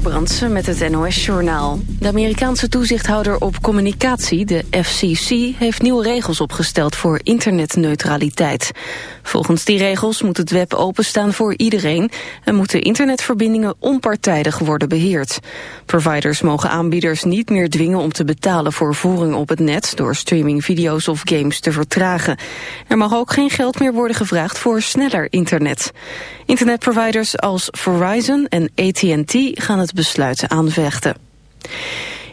Brandsen met het NOS-journaal. De Amerikaanse toezichthouder op communicatie, de FCC... heeft nieuwe regels opgesteld voor internetneutraliteit. Volgens die regels moet het web openstaan voor iedereen... en moeten internetverbindingen onpartijdig worden beheerd. Providers mogen aanbieders niet meer dwingen om te betalen voor voering op het net... door streaming video's of games te vertragen. Er mag ook geen geld meer worden gevraagd voor sneller internet. Internetproviders als Verizon en AT&T gaan het besluit aanvechten.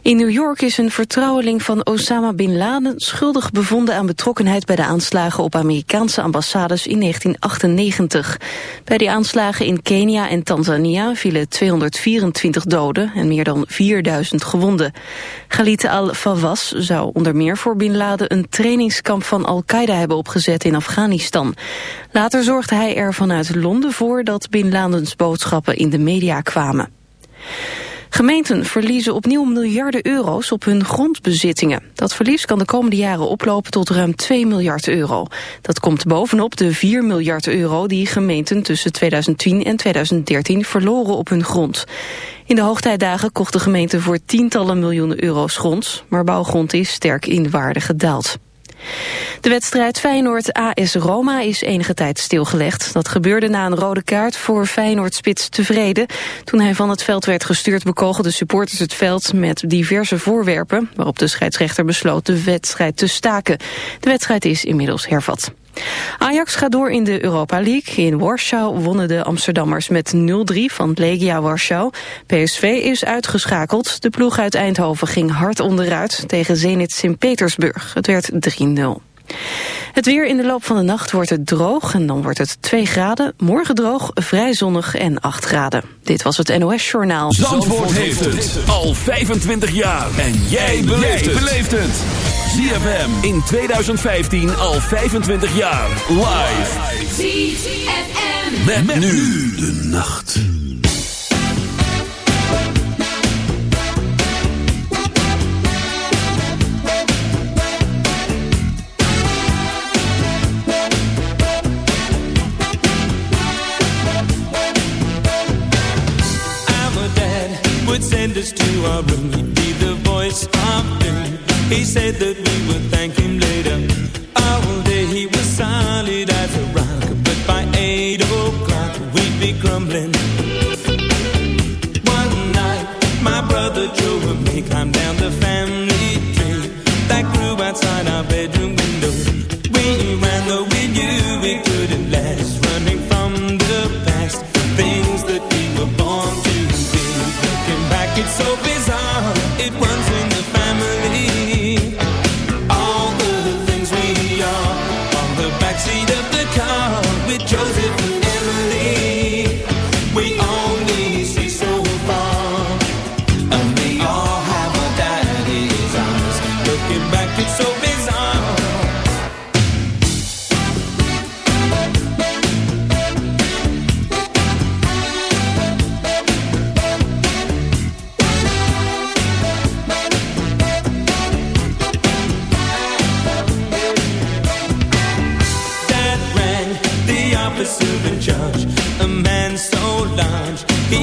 In New York is een vertrouweling van Osama Bin Laden schuldig bevonden aan betrokkenheid bij de aanslagen op Amerikaanse ambassades in 1998. Bij die aanslagen in Kenia en Tanzania vielen 224 doden en meer dan 4000 gewonden. Khalid al-Fawaz zou onder meer voor Bin Laden een trainingskamp van Al-Qaeda hebben opgezet in Afghanistan. Later zorgde hij er vanuit Londen voor dat Bin Ladens boodschappen in de media kwamen. Gemeenten verliezen opnieuw miljarden euro's op hun grondbezittingen. Dat verlies kan de komende jaren oplopen tot ruim 2 miljard euro. Dat komt bovenop de 4 miljard euro die gemeenten tussen 2010 en 2013 verloren op hun grond. In de hoogtijdagen kochten gemeenten voor tientallen miljoenen euro's grond, maar bouwgrond is sterk in waarde gedaald. De wedstrijd Feyenoord-AS Roma is enige tijd stilgelegd. Dat gebeurde na een rode kaart voor Feyenoord-spits tevreden. Toen hij van het veld werd gestuurd bekogelden supporters het veld met diverse voorwerpen... waarop de scheidsrechter besloot de wedstrijd te staken. De wedstrijd is inmiddels hervat. Ajax gaat door in de Europa League. In Warschau wonnen de Amsterdammers met 0-3 van Legia Warschau. PSV is uitgeschakeld. De ploeg uit Eindhoven ging hard onderuit tegen Zenit Sint-Petersburg. Het werd 3-0. Het weer in de loop van de nacht wordt het droog en dan wordt het 2 graden. Morgen droog, vrij zonnig en 8 graden. Dit was het NOS Journaal. Zandvoort, heeft het al 25 jaar. En jij beleeft het. ZFM in 2015 al 25 jaar. Live. ZFM. Met, met nu de nacht. send us to our room. He'd be the voice of doom. He said that we would thank him later.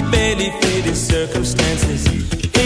barely fit in circumstances.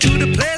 to the place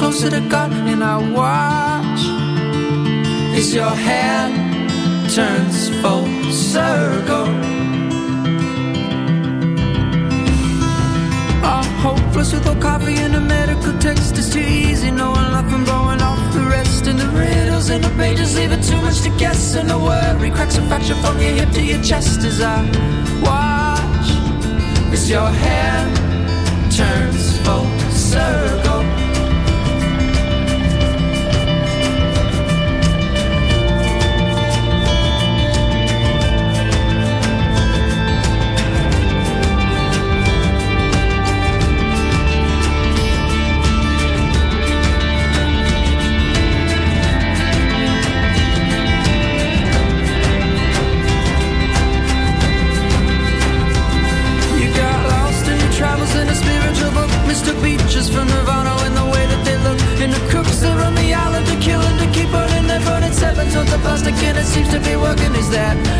Closer to God. And I watch as your hand turns full circle. All hopeless with no coffee and a medical text is too easy. Knowing life and blowing off the rest. And the riddles in the pages leaving too much to guess. And the worry cracks a fracture from your hip to your chest as I watch as your hand turns full circle. That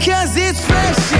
Cause it's fresh